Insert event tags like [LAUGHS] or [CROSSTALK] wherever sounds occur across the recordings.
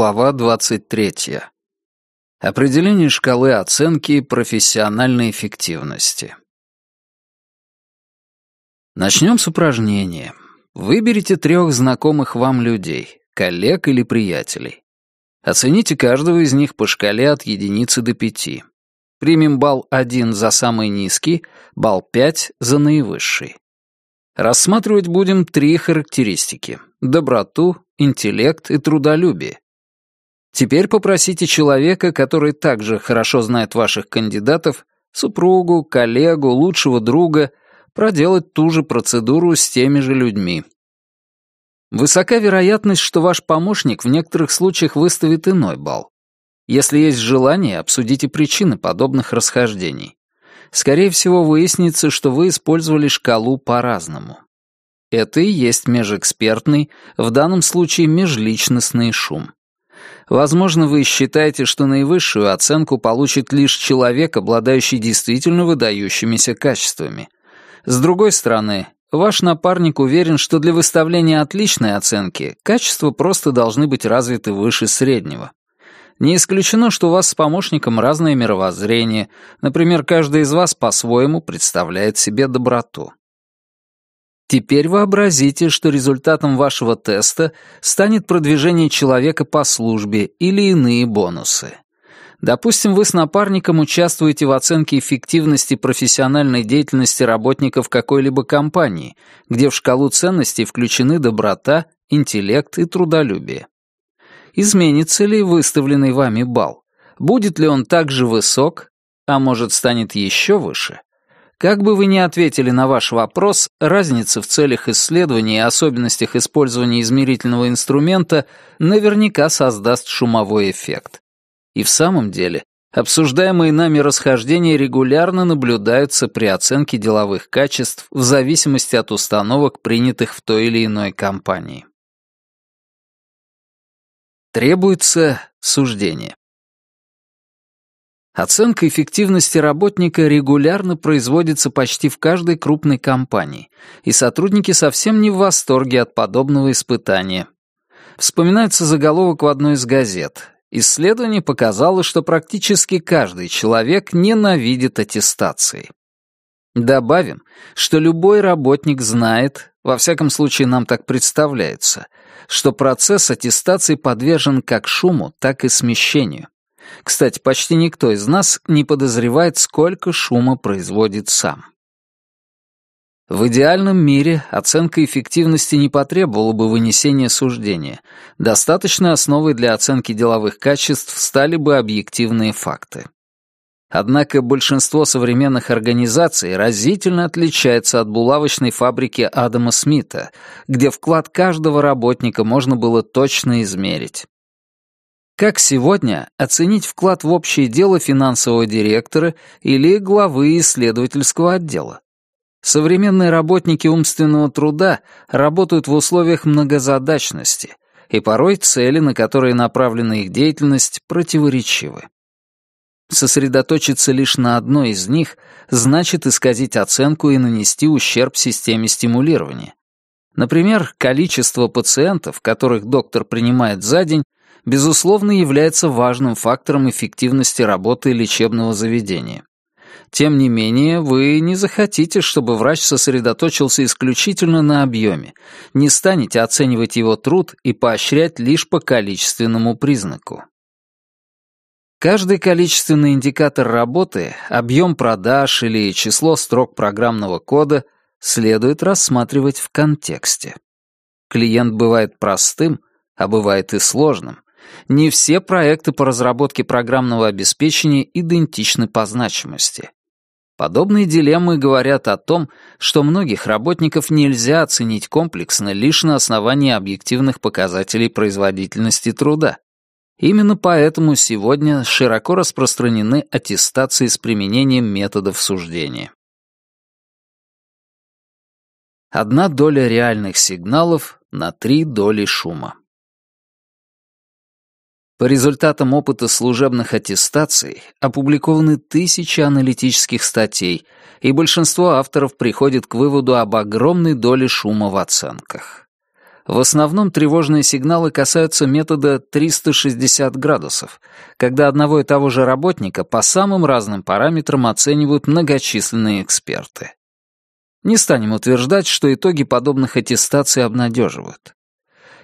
Глава 23. Определение шкалы оценки профессиональной эффективности. Начнем с упражнения. Выберите трех знакомых вам людей, коллег или приятелей. Оцените каждого из них по шкале от единицы до пяти. Примем балл 1 за самый низкий, балл 5 за наивысший. Рассматривать будем три характеристики — доброту, интеллект и трудолюбие. Теперь попросите человека, который также хорошо знает ваших кандидатов, супругу, коллегу, лучшего друга, проделать ту же процедуру с теми же людьми. Высока вероятность, что ваш помощник в некоторых случаях выставит иной балл. Если есть желание, обсудите причины подобных расхождений. Скорее всего, выяснится, что вы использовали шкалу по-разному. Это и есть межэкспертный, в данном случае межличностный шум. Возможно, вы считаете, что наивысшую оценку получит лишь человек, обладающий действительно выдающимися качествами. С другой стороны, ваш напарник уверен, что для выставления отличной оценки качества просто должны быть развиты выше среднего. Не исключено, что у вас с помощником разное мировоззрение, например, каждый из вас по-своему представляет себе доброту. Теперь вообразите, что результатом вашего теста станет продвижение человека по службе или иные бонусы. Допустим, вы с напарником участвуете в оценке эффективности профессиональной деятельности работников какой-либо компании, где в шкалу ценностей включены доброта, интеллект и трудолюбие. Изменится ли выставленный вами балл? Будет ли он также высок, а может станет еще выше? Как бы вы ни ответили на ваш вопрос, разница в целях исследования и особенностях использования измерительного инструмента наверняка создаст шумовой эффект. И в самом деле, обсуждаемые нами расхождения регулярно наблюдаются при оценке деловых качеств в зависимости от установок, принятых в той или иной компании. Требуется суждение. Оценка эффективности работника регулярно производится почти в каждой крупной компании, и сотрудники совсем не в восторге от подобного испытания. Вспоминается заголовок в одной из газет. Исследование показало, что практически каждый человек ненавидит аттестации. Добавим, что любой работник знает, во всяком случае нам так представляется, что процесс аттестации подвержен как шуму, так и смещению. Кстати, почти никто из нас не подозревает, сколько шума производит сам. В идеальном мире оценка эффективности не потребовала бы вынесения суждения. Достаточной основой для оценки деловых качеств стали бы объективные факты. Однако большинство современных организаций разительно отличается от булавочной фабрики Адама Смита, где вклад каждого работника можно было точно измерить. Как сегодня оценить вклад в общее дело финансового директора или главы исследовательского отдела? Современные работники умственного труда работают в условиях многозадачности, и порой цели, на которые направлена их деятельность, противоречивы. Сосредоточиться лишь на одной из них значит исказить оценку и нанести ущерб системе стимулирования. Например, количество пациентов, которых доктор принимает за день, безусловно, является важным фактором эффективности работы лечебного заведения. Тем не менее, вы не захотите, чтобы врач сосредоточился исключительно на объеме, не станете оценивать его труд и поощрять лишь по количественному признаку. Каждый количественный индикатор работы, объем продаж или число строк программного кода следует рассматривать в контексте. Клиент бывает простым, а бывает и сложным, не все проекты по разработке программного обеспечения идентичны по значимости. Подобные дилеммы говорят о том, что многих работников нельзя оценить комплексно лишь на основании объективных показателей производительности труда. Именно поэтому сегодня широко распространены аттестации с применением методов суждения. Одна доля реальных сигналов на три доли шума. По результатам опыта служебных аттестаций опубликованы тысячи аналитических статей, и большинство авторов приходит к выводу об огромной доле шума в оценках. В основном тревожные сигналы касаются метода 360 градусов, когда одного и того же работника по самым разным параметрам оценивают многочисленные эксперты. Не станем утверждать, что итоги подобных аттестаций обнадеживают.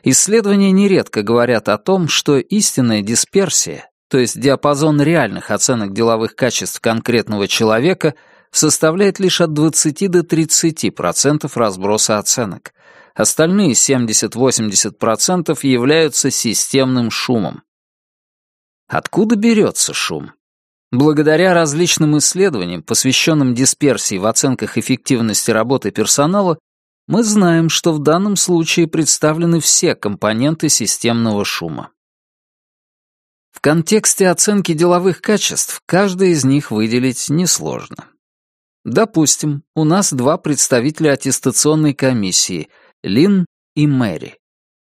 Исследования нередко говорят о том, что истинная дисперсия, то есть диапазон реальных оценок деловых качеств конкретного человека, составляет лишь от 20 до 30% разброса оценок, Остальные 70-80% являются системным шумом. Откуда берется шум? Благодаря различным исследованиям, посвященным дисперсии в оценках эффективности работы персонала, мы знаем, что в данном случае представлены все компоненты системного шума. В контексте оценки деловых качеств каждый из них выделить несложно. Допустим, у нас два представителя аттестационной комиссии — Лин и Мэри.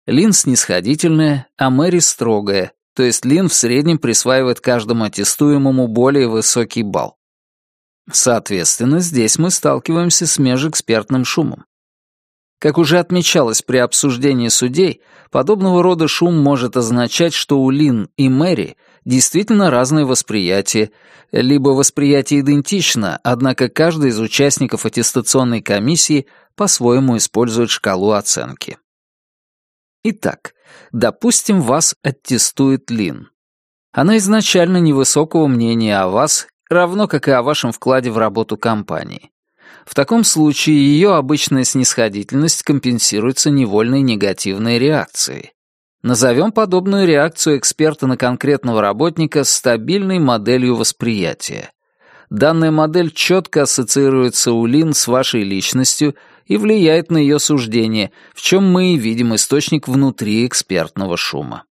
Лин снисходительная, а Мэри строгая, то есть Лин в среднем присваивает каждому аттестуемому более высокий балл. Соответственно, здесь мы сталкиваемся с межэкспертным шумом. Как уже отмечалось при обсуждении судей, подобного рода шум может означать, что у Лин и Мэри действительно разное восприятие, либо восприятие идентично, однако каждый из участников аттестационной комиссии по-своему использует шкалу оценки. Итак, допустим, вас аттестует Лин. Она изначально невысокого мнения о вас, равно как и о вашем вкладе в работу компании. В таком случае ее обычная снисходительность компенсируется невольной негативной реакцией. Назовем подобную реакцию эксперта на конкретного работника стабильной моделью восприятия. Данная модель четко ассоциируется у Лин с вашей личностью и влияет на ее суждение, в чем мы и видим источник внутри экспертного шума.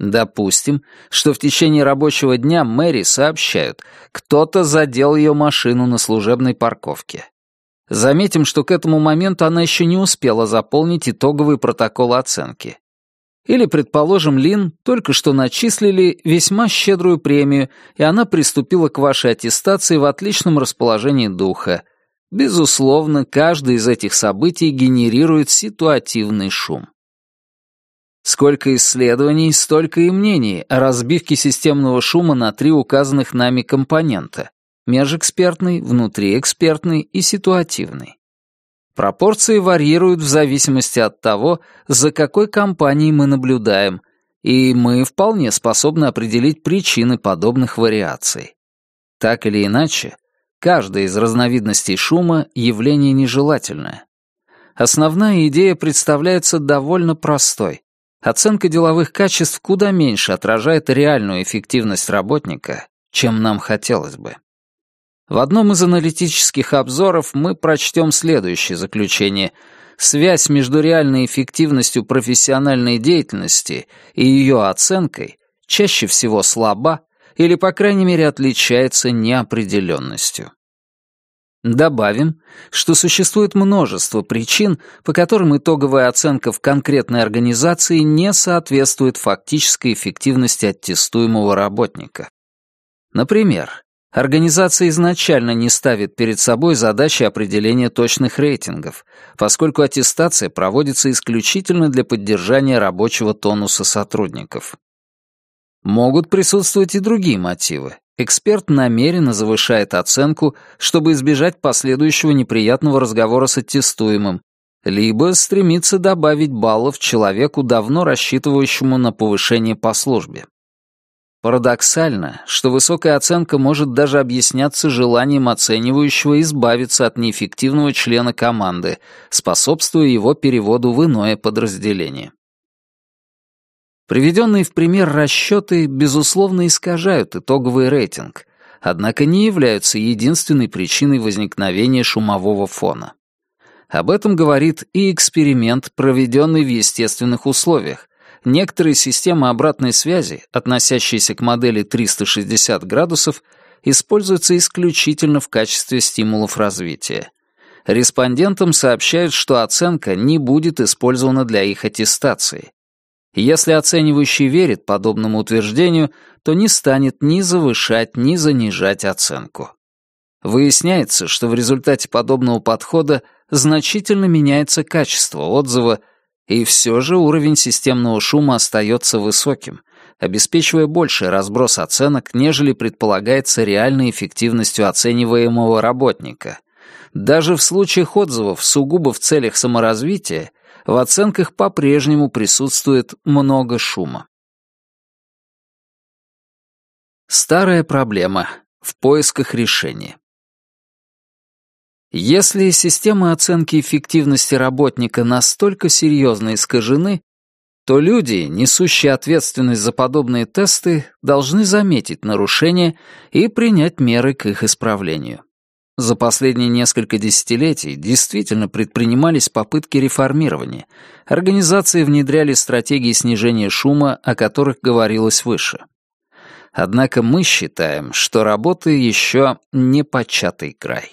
Допустим, что в течение рабочего дня Мэри сообщают, кто-то задел ее машину на служебной парковке. Заметим, что к этому моменту она еще не успела заполнить итоговый протокол оценки. Или, предположим, Лин только что начислили весьма щедрую премию, и она приступила к вашей аттестации в отличном расположении духа, Безусловно, каждое из этих событий генерирует ситуативный шум. Сколько исследований, столько и мнений о разбивке системного шума на три указанных нами компонента — межэкспертный, внутриэкспертный и ситуативный. Пропорции варьируют в зависимости от того, за какой компанией мы наблюдаем, и мы вполне способны определить причины подобных вариаций. Так или иначе, Каждая из разновидностей шума — явление нежелательное. Основная идея представляется довольно простой. Оценка деловых качеств куда меньше отражает реальную эффективность работника, чем нам хотелось бы. В одном из аналитических обзоров мы прочтем следующее заключение. Связь между реальной эффективностью профессиональной деятельности и ее оценкой чаще всего слаба или, по крайней мере, отличается неопределенностью. Добавим, что существует множество причин, по которым итоговая оценка в конкретной организации не соответствует фактической эффективности аттестуемого работника. Например, организация изначально не ставит перед собой задачи определения точных рейтингов, поскольку аттестация проводится исключительно для поддержания рабочего тонуса сотрудников. Могут присутствовать и другие мотивы. Эксперт намеренно завышает оценку, чтобы избежать последующего неприятного разговора с аттестуемым, либо стремится добавить баллов человеку, давно рассчитывающему на повышение по службе. Парадоксально, что высокая оценка может даже объясняться желанием оценивающего избавиться от неэффективного члена команды, способствуя его переводу в иное подразделение. Приведенные в пример расчеты, безусловно, искажают итоговый рейтинг, однако не являются единственной причиной возникновения шумового фона. Об этом говорит и эксперимент, проведенный в естественных условиях. Некоторые системы обратной связи, относящиеся к модели 360 градусов, используются исключительно в качестве стимулов развития. Респондентам сообщают, что оценка не будет использована для их аттестации. Если оценивающий верит подобному утверждению, то не станет ни завышать, ни занижать оценку. Выясняется, что в результате подобного подхода значительно меняется качество отзыва, И все же уровень системного шума остается высоким, обеспечивая больший разброс оценок, нежели предполагается реальной эффективностью оцениваемого работника. Даже в случаях отзывов сугубо в целях саморазвития в оценках по-прежнему присутствует много шума. Старая проблема в поисках решения. Если системы оценки эффективности работника настолько серьезно искажены, то люди, несущие ответственность за подобные тесты, должны заметить нарушения и принять меры к их исправлению. За последние несколько десятилетий действительно предпринимались попытки реформирования. Организации внедряли стратегии снижения шума, о которых говорилось выше. Однако мы считаем, что работы еще не початый край.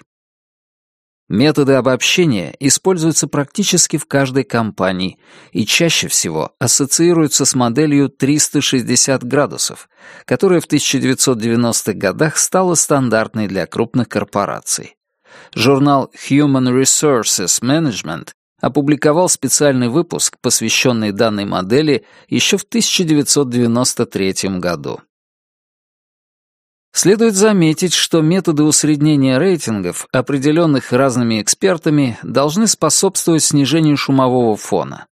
Методы обобщения используются практически в каждой компании и чаще всего ассоциируются с моделью 360 градусов, которая в 1990-х годах стала стандартной для крупных корпораций. Журнал Human Resources Management опубликовал специальный выпуск, посвященный данной модели, еще в 1993 году. Следует заметить, что методы усреднения рейтингов, определенных разными экспертами, должны способствовать снижению шумового фона.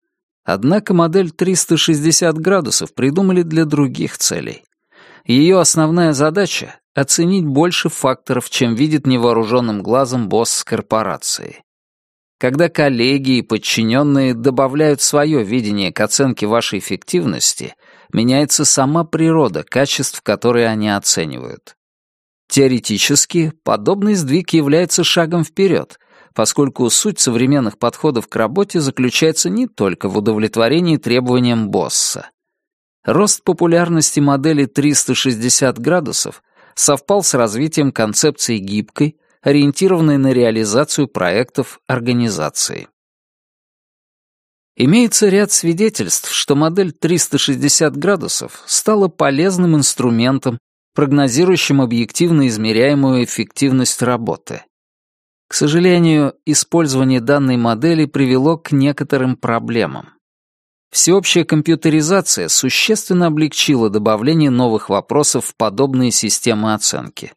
Однако модель 360 градусов придумали для других целей. Ее основная задача — оценить больше факторов, чем видит невооруженным глазом босс корпорации. Когда коллеги и подчиненные добавляют свое видение к оценке вашей эффективности, меняется сама природа качеств, которые они оценивают. Теоретически, подобный сдвиг является шагом вперед, поскольку суть современных подходов к работе заключается не только в удовлетворении требованиям босса. Рост популярности модели 360 градусов совпал с развитием концепции гибкой, ориентированной на реализацию проектов организации. Имеется ряд свидетельств, что модель 360 градусов стала полезным инструментом, прогнозирующим объективно измеряемую эффективность работы. К сожалению, использование данной модели привело к некоторым проблемам. Всеобщая компьютеризация существенно облегчила добавление новых вопросов в подобные системы оценки.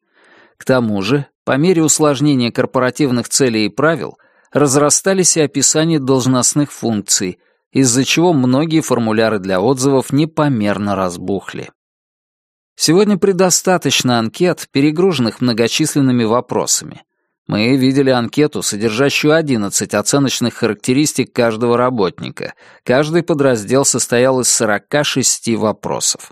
К тому же, по мере усложнения корпоративных целей и правил, разрастались и описания должностных функций, из-за чего многие формуляры для отзывов непомерно разбухли. Сегодня предостаточно анкет, перегруженных многочисленными вопросами. Мы видели анкету, содержащую 11 оценочных характеристик каждого работника. Каждый подраздел состоял из 46 вопросов.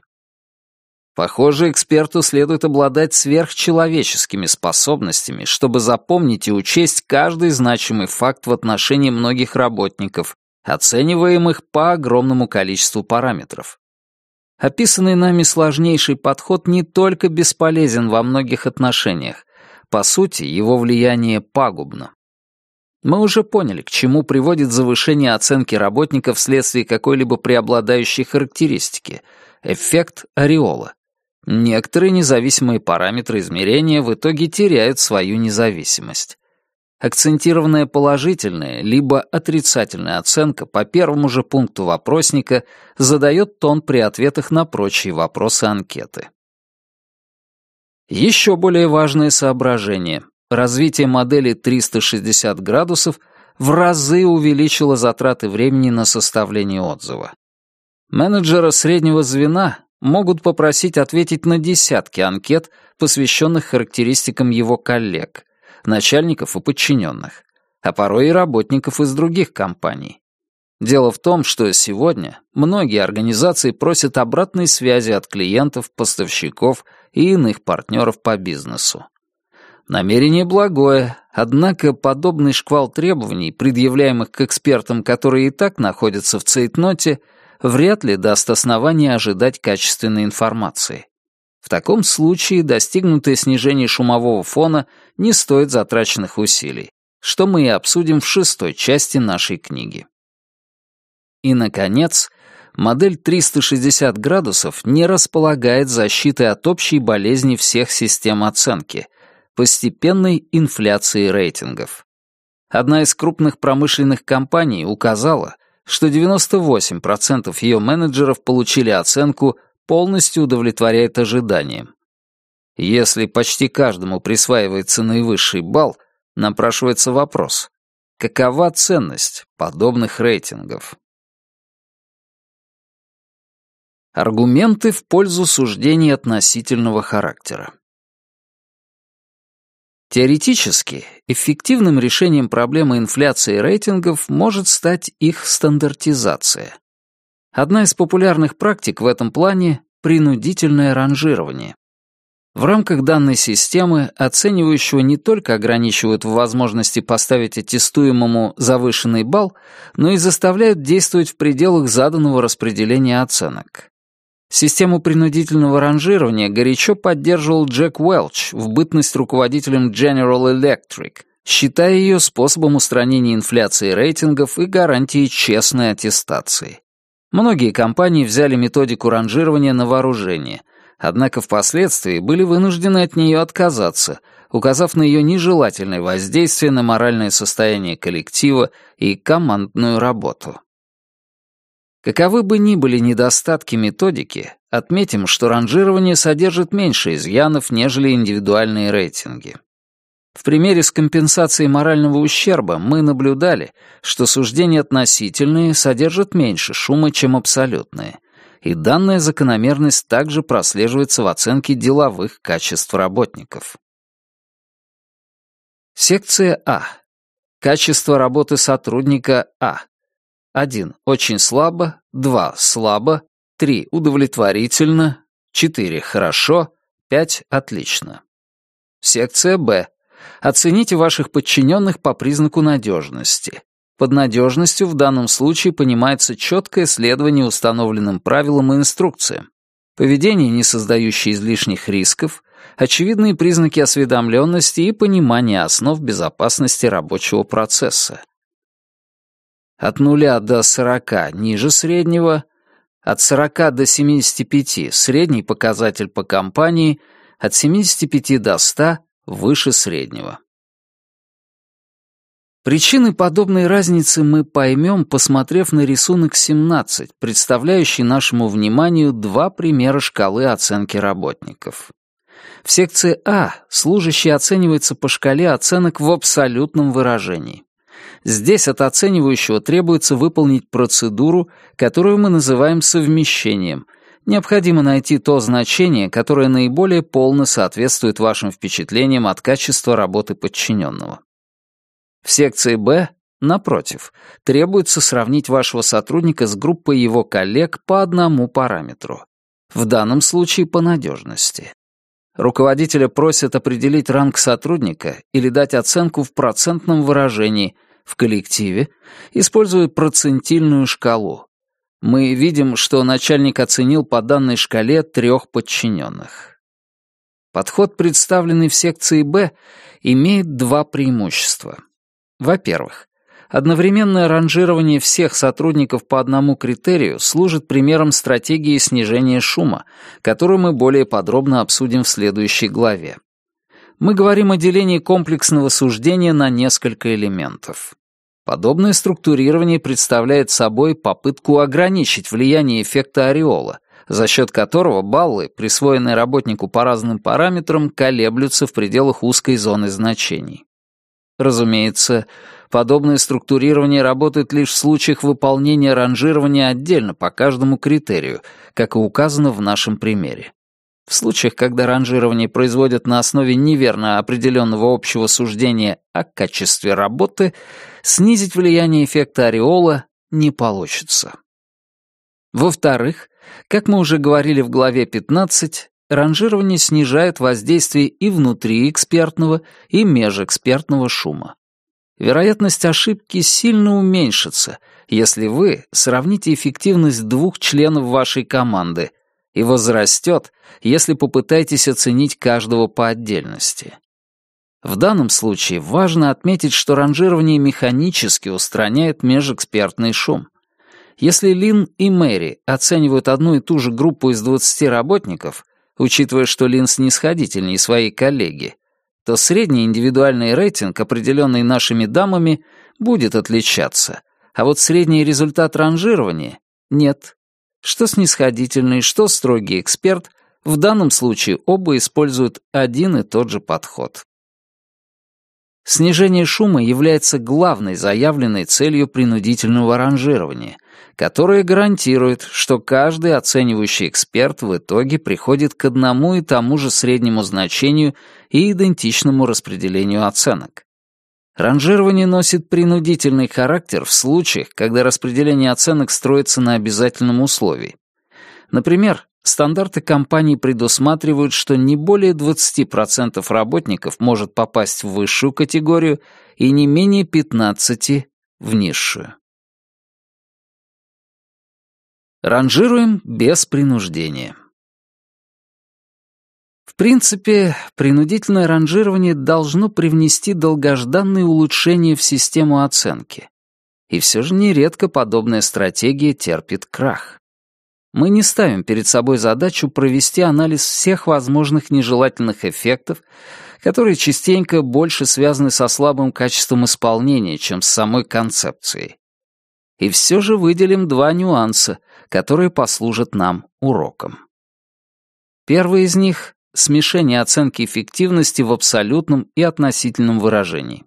Похоже, эксперту следует обладать сверхчеловеческими способностями, чтобы запомнить и учесть каждый значимый факт в отношении многих работников, оцениваемых по огромному количеству параметров. Описанный нами сложнейший подход не только бесполезен во многих отношениях, по сути, его влияние пагубно. Мы уже поняли, к чему приводит завышение оценки работника вследствие какой-либо преобладающей характеристики — эффект ореола. Некоторые независимые параметры измерения в итоге теряют свою независимость. Акцентированная положительная либо отрицательная оценка по первому же пункту вопросника задает тон при ответах на прочие вопросы анкеты. Еще более важное соображение. Развитие модели 360 градусов в разы увеличило затраты времени на составление отзыва. Менеджера среднего звена могут попросить ответить на десятки анкет, посвященных характеристикам его коллег, начальников и подчиненных, а порой и работников из других компаний. Дело в том, что сегодня многие организации просят обратной связи от клиентов, поставщиков и иных партнеров по бизнесу. Намерение благое, однако подобный шквал требований, предъявляемых к экспертам, которые и так находятся в цейтноте, вряд ли даст основания ожидать качественной информации. В таком случае достигнутое снижение шумового фона не стоит затраченных усилий, что мы и обсудим в шестой части нашей книги. И, наконец, модель 360 градусов не располагает защитой от общей болезни всех систем оценки, постепенной инфляции рейтингов. Одна из крупных промышленных компаний указала, что 98% ее менеджеров получили оценку «полностью удовлетворяет ожиданиям». Если почти каждому присваивается наивысший балл, напрашивается вопрос, какова ценность подобных рейтингов? Аргументы в пользу суждений относительного характера. Теоретически, эффективным решением проблемы инфляции рейтингов может стать их стандартизация. Одна из популярных практик в этом плане — принудительное ранжирование. В рамках данной системы оценивающего не только ограничивают в возможности поставить аттестуемому завышенный балл, но и заставляют действовать в пределах заданного распределения оценок. Систему принудительного ранжирования горячо поддерживал Джек Уэлч в бытность руководителем General Electric, считая ее способом устранения инфляции рейтингов и гарантией честной аттестации. Многие компании взяли методику ранжирования на вооружение, однако впоследствии были вынуждены от нее отказаться, указав на ее нежелательное воздействие на моральное состояние коллектива и командную работу. Каковы бы ни были недостатки методики, отметим, что ранжирование содержит меньше изъянов, нежели индивидуальные рейтинги. В примере с компенсацией морального ущерба мы наблюдали, что суждения относительные содержат меньше шума, чем абсолютные, и данная закономерность также прослеживается в оценке деловых качеств работников. Секция А. Качество работы сотрудника А. 1. Очень слабо. 2. Слабо. 3. Удовлетворительно. 4. Хорошо. 5. Отлично. Секция Б. Оцените ваших подчиненных по признаку надежности. Под надежностью в данном случае понимается четкое следование установленным правилам и инструкциям, поведение, не создающее излишних рисков, очевидные признаки осведомленности и понимание основ безопасности рабочего процесса от нуля до 40 ниже среднего, от 40 до 75 средний показатель по компании, от 75 до 100 выше среднего. Причины подобной разницы мы поймем, посмотрев на рисунок 17, представляющий нашему вниманию два примера шкалы оценки работников. В секции А служащий оценивается по шкале оценок в абсолютном выражении. Здесь от оценивающего требуется выполнить процедуру, которую мы называем совмещением. Необходимо найти то значение, которое наиболее полно соответствует вашим впечатлениям от качества работы подчиненного. В секции «Б» Напротив, требуется сравнить вашего сотрудника с группой его коллег по одному параметру. В данном случае по надежности. Руководителя просят определить ранг сотрудника или дать оценку в процентном выражении, в коллективе, используя процентильную шкалу. Мы видим, что начальник оценил по данной шкале трех подчиненных. Подход, представленный в секции «Б», имеет два преимущества. Во-первых, одновременное ранжирование всех сотрудников по одному критерию служит примером стратегии снижения шума, которую мы более подробно обсудим в следующей главе мы говорим о делении комплексного суждения на несколько элементов. Подобное структурирование представляет собой попытку ограничить влияние эффекта ореола, за счет которого баллы, присвоенные работнику по разным параметрам, колеблются в пределах узкой зоны значений. Разумеется, подобное структурирование работает лишь в случаях выполнения ранжирования отдельно по каждому критерию, как и указано в нашем примере. В случаях, когда ранжирование производят на основе неверно определенного общего суждения о качестве работы, снизить влияние эффекта ореола не получится. Во-вторых, как мы уже говорили в главе 15, ранжирование снижает воздействие и внутри экспертного, и межэкспертного шума. Вероятность ошибки сильно уменьшится, если вы сравните эффективность двух членов вашей команды — и возрастет, если попытаетесь оценить каждого по отдельности. В данном случае важно отметить, что ранжирование механически устраняет межэкспертный шум. Если Лин и Мэри оценивают одну и ту же группу из 20 работников, учитывая, что Лин снисходительнее своей коллеги, то средний индивидуальный рейтинг, определенный нашими дамами, будет отличаться, А вот средний результат ранжирования — нет. Что снисходительный, что строгий эксперт, в данном случае оба используют один и тот же подход. Снижение шума является главной заявленной целью принудительного ранжирования, которое гарантирует, что каждый оценивающий эксперт в итоге приходит к одному и тому же среднему значению и идентичному распределению оценок. Ранжирование носит принудительный характер в случаях, когда распределение оценок строится на обязательном условии. Например, стандарты компании предусматривают, что не более 20% работников может попасть в высшую категорию и не менее 15% в низшую. Ранжируем без принуждения. В принципе, принудительное ранжирование должно привнести долгожданные улучшения в систему оценки. И все же нередко подобная стратегия терпит крах. Мы не ставим перед собой задачу провести анализ всех возможных нежелательных эффектов, которые частенько больше связаны со слабым качеством исполнения, чем с самой концепцией. И все же выделим два нюанса, которые послужат нам уроком. Первый из них — смешение оценки эффективности в абсолютном и относительном выражении.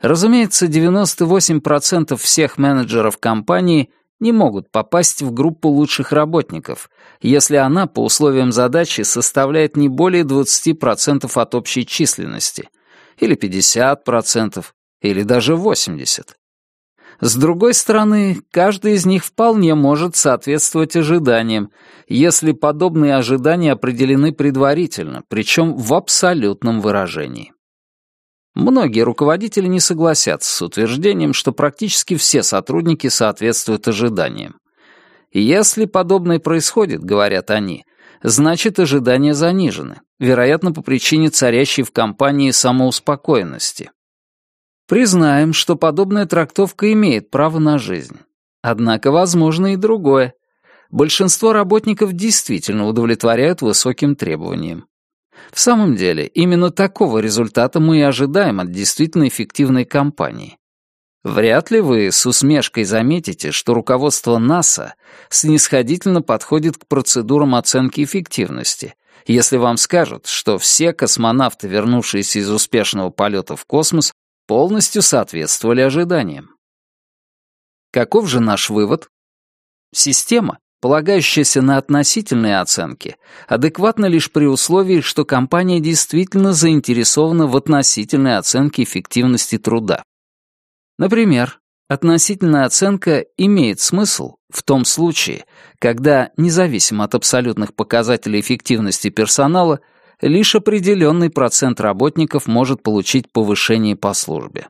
Разумеется, 98% всех менеджеров компании — не могут попасть в группу лучших работников, если она по условиям задачи составляет не более 20% от общей численности, или 50%, или даже 80%. С другой стороны, каждый из них вполне может соответствовать ожиданиям, если подобные ожидания определены предварительно, причем в абсолютном выражении. Многие руководители не согласятся с утверждением, что практически все сотрудники соответствуют ожиданиям. если подобное происходит, говорят они, значит ожидания занижены, вероятно, по причине царящей в компании самоуспокоенности. Признаем, что подобная трактовка имеет право на жизнь. Однако возможно и другое. Большинство работников действительно удовлетворяют высоким требованиям. В самом деле, именно такого результата мы и ожидаем от действительно эффективной компании. Вряд ли вы с усмешкой заметите, что руководство НАСА снисходительно подходит к процедурам оценки эффективности, если вам скажут, что все космонавты, вернувшиеся из успешного полета в космос, полностью соответствовали ожиданиям. Каков же наш вывод? Система, полагающаяся на относительные оценки, адекватна лишь при условии, что компания действительно заинтересована в относительной оценке эффективности труда. Например, относительная оценка имеет смысл в том случае, когда, независимо от абсолютных показателей эффективности персонала, лишь определенный процент работников может получить повышение по службе.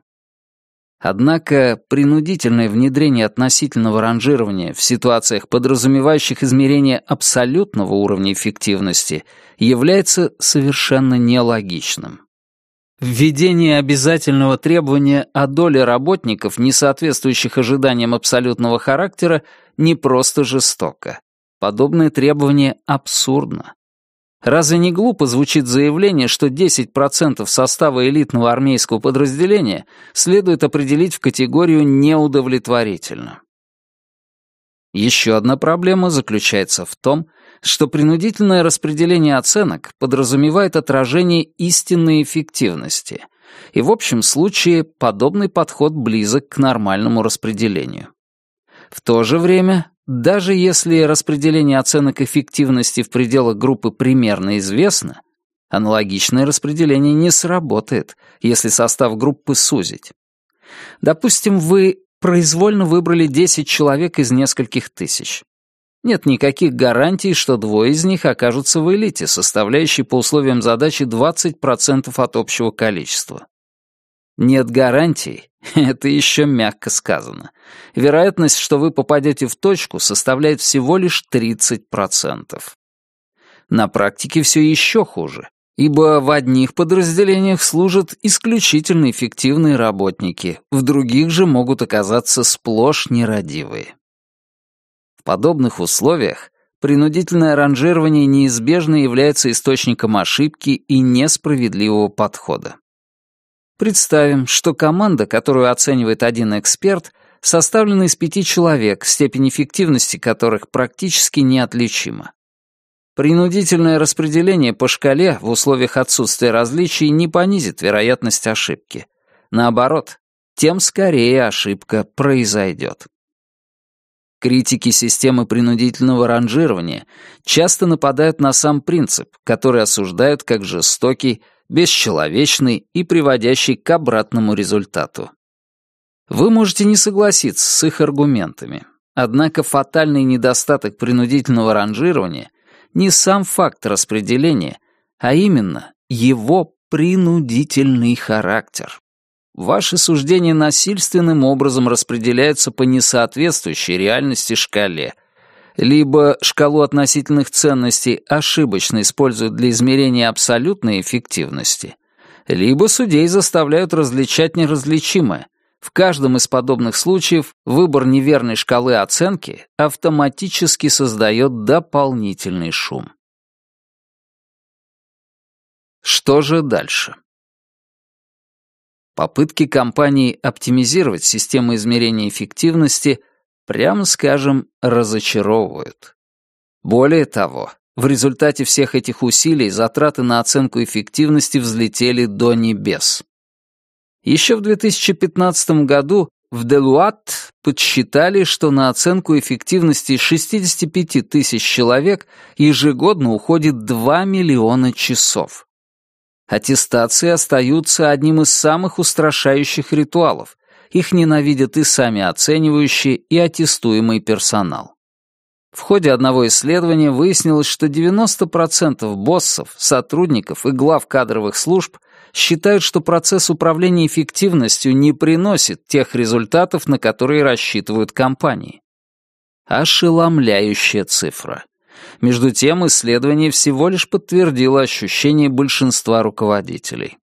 Однако принудительное внедрение относительного ранжирования в ситуациях, подразумевающих измерение абсолютного уровня эффективности, является совершенно нелогичным. Введение обязательного требования о доле работников, не соответствующих ожиданиям абсолютного характера, не просто жестоко. Подобное требование абсурдно. Разве не глупо звучит заявление, что 10% состава элитного армейского подразделения следует определить в категорию «неудовлетворительно»? Еще одна проблема заключается в том, что принудительное распределение оценок подразумевает отражение истинной эффективности, и в общем случае подобный подход близок к нормальному распределению. В то же время даже если распределение оценок эффективности в пределах группы примерно известно, аналогичное распределение не сработает, если состав группы сузить. Допустим, вы произвольно выбрали 10 человек из нескольких тысяч. Нет никаких гарантий, что двое из них окажутся в элите, составляющей по условиям задачи 20% от общего количества. Нет гарантий, [LAUGHS] это еще мягко сказано. Вероятность, что вы попадете в точку, составляет всего лишь 30%. На практике все еще хуже, ибо в одних подразделениях служат исключительно эффективные работники, в других же могут оказаться сплошь нерадивые. В подобных условиях принудительное ранжирование неизбежно является источником ошибки и несправедливого подхода. Представим, что команда, которую оценивает один эксперт, составлена из пяти человек, степень эффективности которых практически неотличима. Принудительное распределение по шкале в условиях отсутствия различий не понизит вероятность ошибки. Наоборот, тем скорее ошибка произойдет. Критики системы принудительного ранжирования часто нападают на сам принцип, который осуждают как жестокий, бесчеловечный и приводящий к обратному результату. Вы можете не согласиться с их аргументами, однако фатальный недостаток принудительного ранжирования не сам факт распределения, а именно его принудительный характер. Ваши суждения насильственным образом распределяются по несоответствующей реальности шкале. Либо шкалу относительных ценностей ошибочно используют для измерения абсолютной эффективности, либо судей заставляют различать неразличимое, в каждом из подобных случаев выбор неверной шкалы оценки автоматически создает дополнительный шум. Что же дальше? Попытки компаний оптимизировать систему измерения эффективности, прямо скажем, разочаровывают. Более того, в результате всех этих усилий затраты на оценку эффективности взлетели до небес. Еще в 2015 году в Делуат подсчитали, что на оценку эффективности 65 тысяч человек ежегодно уходит 2 миллиона часов. Аттестации остаются одним из самых устрашающих ритуалов. Их ненавидят и сами оценивающие, и аттестуемый персонал. В ходе одного исследования выяснилось, что 90% боссов, сотрудников и глав кадровых служб считают, что процесс управления эффективностью не приносит тех результатов, на которые рассчитывают компании. Ошеломляющая цифра. Между тем, исследование всего лишь подтвердило ощущение большинства руководителей.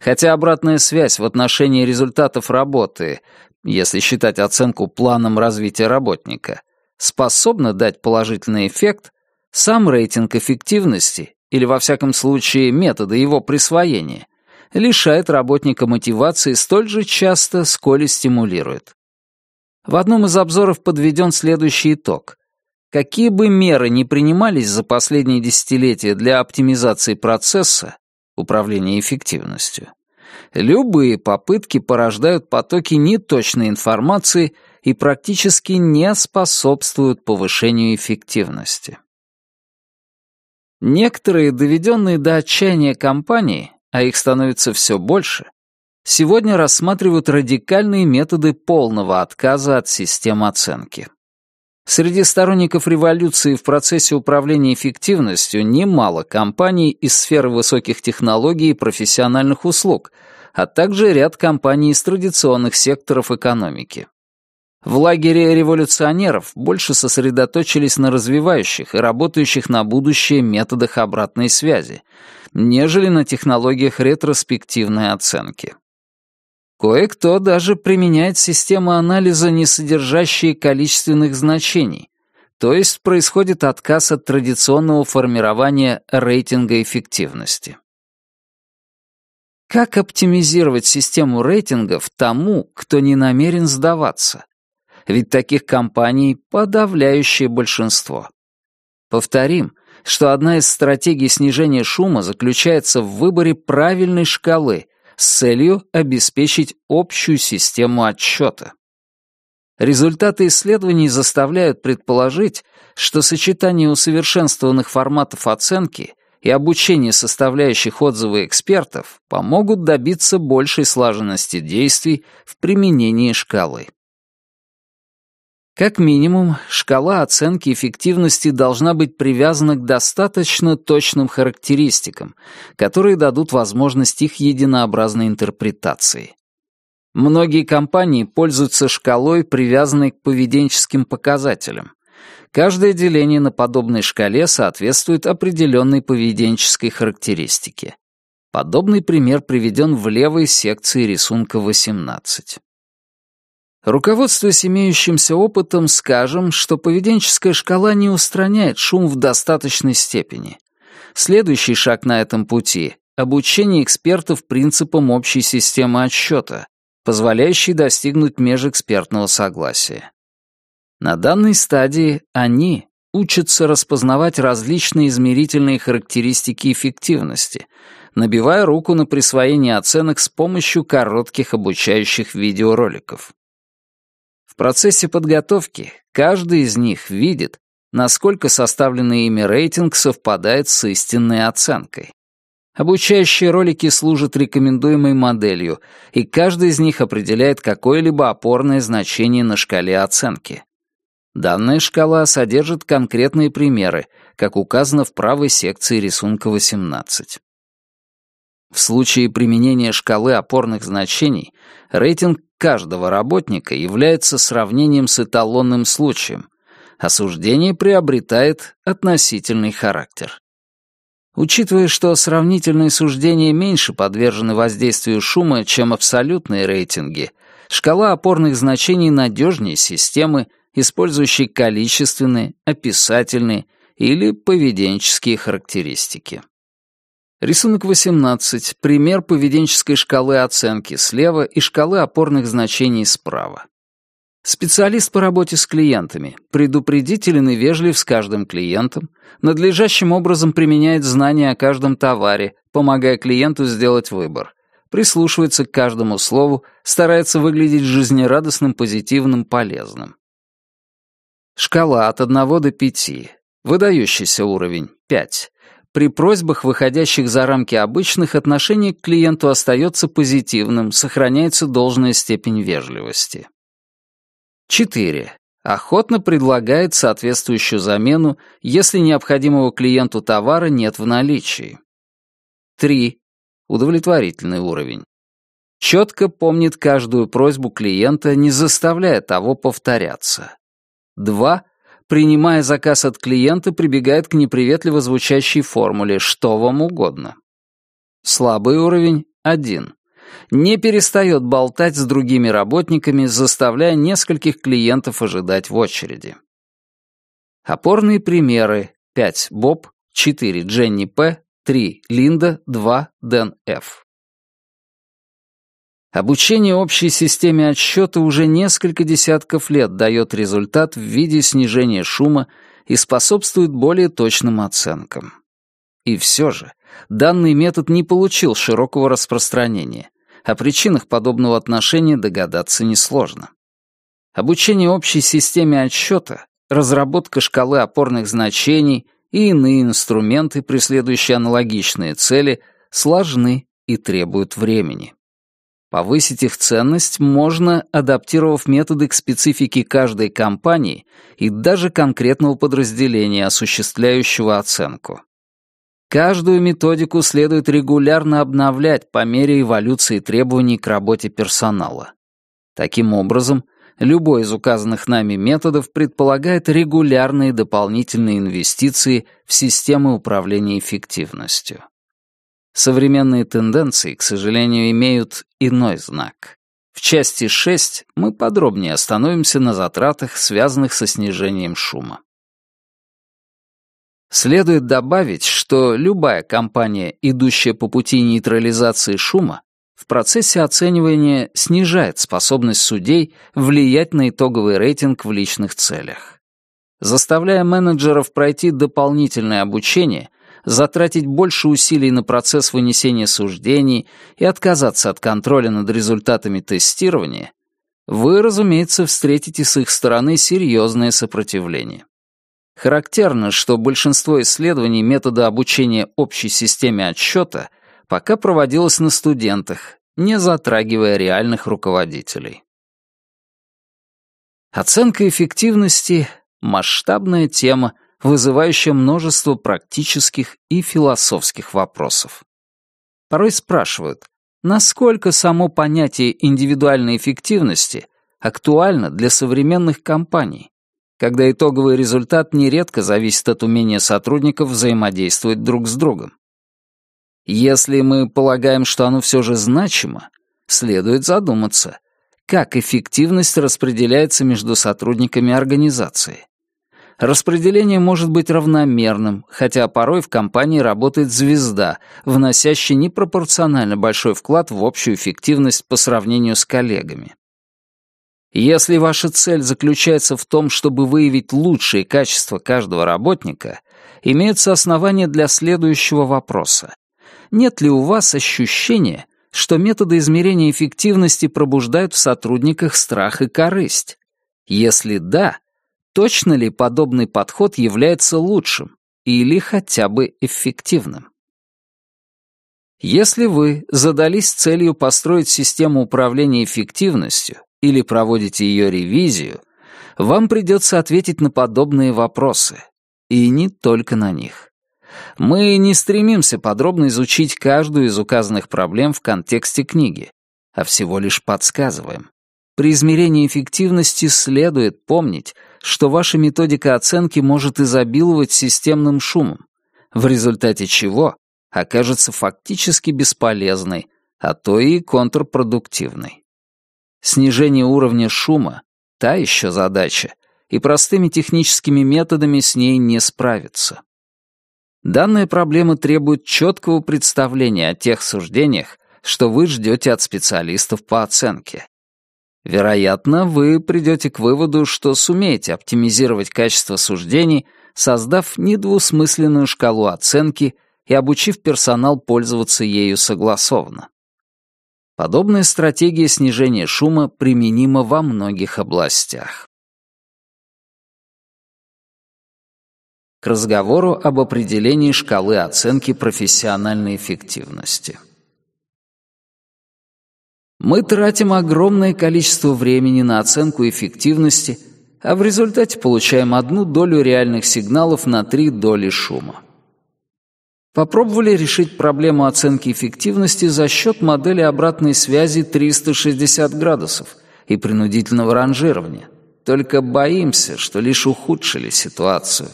Хотя обратная связь в отношении результатов работы, если считать оценку планом развития работника, способна дать положительный эффект, сам рейтинг эффективности или, во всяком случае, методы его присвоения, лишает работника мотивации столь же часто, сколь и стимулирует. В одном из обзоров подведен следующий итог. Какие бы меры ни принимались за последние десятилетия для оптимизации процесса, управления эффективностью, любые попытки порождают потоки неточной информации и практически не способствуют повышению эффективности. Некоторые доведенные до отчаяния компании, а их становится все больше, сегодня рассматривают радикальные методы полного отказа от систем оценки. Среди сторонников революции в процессе управления эффективностью немало компаний из сферы высоких технологий и профессиональных услуг, а также ряд компаний из традиционных секторов экономики. В лагере революционеров больше сосредоточились на развивающих и работающих на будущее методах обратной связи, нежели на технологиях ретроспективной оценки. Кое-кто даже применяет системы анализа, не содержащие количественных значений, то есть происходит отказ от традиционного формирования рейтинга эффективности. Как оптимизировать систему рейтингов тому, кто не намерен сдаваться? ведь таких компаний подавляющее большинство. Повторим, что одна из стратегий снижения шума заключается в выборе правильной шкалы с целью обеспечить общую систему отсчета. Результаты исследований заставляют предположить, что сочетание усовершенствованных форматов оценки и обучение составляющих отзывы экспертов помогут добиться большей слаженности действий в применении шкалы. Как минимум, шкала оценки эффективности должна быть привязана к достаточно точным характеристикам, которые дадут возможность их единообразной интерпретации. Многие компании пользуются шкалой, привязанной к поведенческим показателям. Каждое деление на подобной шкале соответствует определенной поведенческой характеристике. Подобный пример приведен в левой секции рисунка 18. Руководствуясь имеющимся опытом, скажем, что поведенческая шкала не устраняет шум в достаточной степени. Следующий шаг на этом пути — обучение экспертов принципам общей системы отсчета, позволяющий достигнуть межэкспертного согласия. На данной стадии они учатся распознавать различные измерительные характеристики эффективности, набивая руку на присвоение оценок с помощью коротких обучающих видеороликов. Процессе подготовки каждый из них видит, насколько составленный ими рейтинг совпадает с истинной оценкой. Обучающие ролики служат рекомендуемой моделью, и каждый из них определяет какое-либо опорное значение на шкале оценки. Данная шкала содержит конкретные примеры, как указано в правой секции рисунка 18. В случае применения шкалы опорных значений рейтинг каждого работника является сравнением с эталонным случаем. Осуждение приобретает относительный характер. Учитывая, что сравнительные суждения меньше подвержены воздействию шума, чем абсолютные рейтинги, шкала опорных значений надежнее системы, использующей количественные, описательные или поведенческие характеристики. Рисунок 18. Пример поведенческой шкалы оценки слева и шкалы опорных значений справа. Специалист по работе с клиентами, предупредителен и вежлив с каждым клиентом, надлежащим образом применяет знания о каждом товаре, помогая клиенту сделать выбор, прислушивается к каждому слову, старается выглядеть жизнерадостным, позитивным, полезным. Шкала от 1 до 5. Выдающийся уровень — 5. При просьбах, выходящих за рамки обычных, отношение к клиенту остается позитивным, сохраняется должная степень вежливости. 4. Охотно предлагает соответствующую замену, если необходимого клиенту товара нет в наличии. 3. Удовлетворительный уровень. Четко помнит каждую просьбу клиента, не заставляя того повторяться. 2 принимая заказ от клиента, прибегает к неприветливо звучащей формуле «что вам угодно». Слабый уровень — один. Не перестает болтать с другими работниками, заставляя нескольких клиентов ожидать в очереди. Опорные примеры 5 Боб, 4 Дженни П, 3 Линда, 2 Дэн Ф. Обучение общей системе отсчета уже несколько десятков лет дает результат в виде снижения шума и способствует более точным оценкам. И все же, данный метод не получил широкого распространения. О причинах подобного отношения догадаться несложно. Обучение общей системе отсчета, разработка шкалы опорных значений и иные инструменты, преследующие аналогичные цели, сложны и требуют времени. Повысить их ценность можно, адаптировав методы к специфике каждой компании и даже конкретного подразделения, осуществляющего оценку. Каждую методику следует регулярно обновлять по мере эволюции требований к работе персонала. Таким образом, любой из указанных нами методов предполагает регулярные дополнительные инвестиции в системы управления эффективностью. Современные тенденции, к сожалению, имеют иной знак. В части 6 мы подробнее остановимся на затратах, связанных со снижением шума. Следует добавить, что любая компания, идущая по пути нейтрализации шума, в процессе оценивания снижает способность судей влиять на итоговый рейтинг в личных целях. Заставляя менеджеров пройти дополнительное обучение — затратить больше усилий на процесс вынесения суждений и отказаться от контроля над результатами тестирования, вы, разумеется, встретите с их стороны серьезное сопротивление. Характерно, что большинство исследований метода обучения общей системе отсчета пока проводилось на студентах, не затрагивая реальных руководителей. Оценка эффективности — масштабная тема, вызывающая множество практических и философских вопросов. Порой спрашивают, насколько само понятие индивидуальной эффективности актуально для современных компаний, когда итоговый результат нередко зависит от умения сотрудников взаимодействовать друг с другом. Если мы полагаем, что оно все же значимо, следует задуматься, как эффективность распределяется между сотрудниками организации Распределение может быть равномерным, хотя порой в компании работает звезда, вносящая непропорционально большой вклад в общую эффективность по сравнению с коллегами. Если ваша цель заключается в том, чтобы выявить лучшие качества каждого работника, имеются основания для следующего вопроса. Нет ли у вас ощущения, что методы измерения эффективности пробуждают в сотрудниках страх и корысть? Если да, точно ли подобный подход является лучшим или хотя бы эффективным? Если вы задались целью построить систему управления эффективностью или проводите ее ревизию, вам придется ответить на подобные вопросы. И не только на них. Мы не стремимся подробно изучить каждую из указанных проблем в контексте книги, а всего лишь подсказываем. При измерении эффективности следует помнить, что ваша методика оценки может изобиловать системным шумом, в результате чего окажется фактически бесполезной, а то и контрпродуктивной. Снижение уровня шума — та еще задача, и простыми техническими методами с ней не справиться. Данная проблема требует четкого представления о тех суждениях, что вы ждете от специалистов по оценке. Вероятно, вы придете к выводу, что сумеете оптимизировать качество суждений, создав недвусмысленную шкалу оценки и обучив персонал пользоваться ею согласованно. Подобная стратегия снижения шума применима во многих областях. К разговору об определении шкалы оценки профессиональной эффективности. Мы тратим огромное количество времени на оценку эффективности, а в результате получаем одну долю реальных сигналов на три доли шума. Попробовали решить проблему оценки эффективности за счет модели обратной связи 360 градусов и принудительного ранжирования. Только боимся, что лишь ухудшили ситуацию.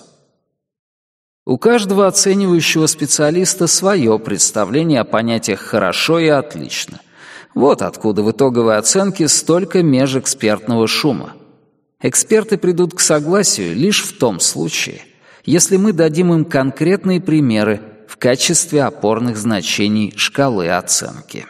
У каждого оценивающего специалиста свое представление о понятиях «хорошо» и «отлично». Вот откуда в итоговой оценке столько межэкспертного шума. Эксперты придут к согласию лишь в том случае, если мы дадим им конкретные примеры в качестве опорных значений шкалы оценки.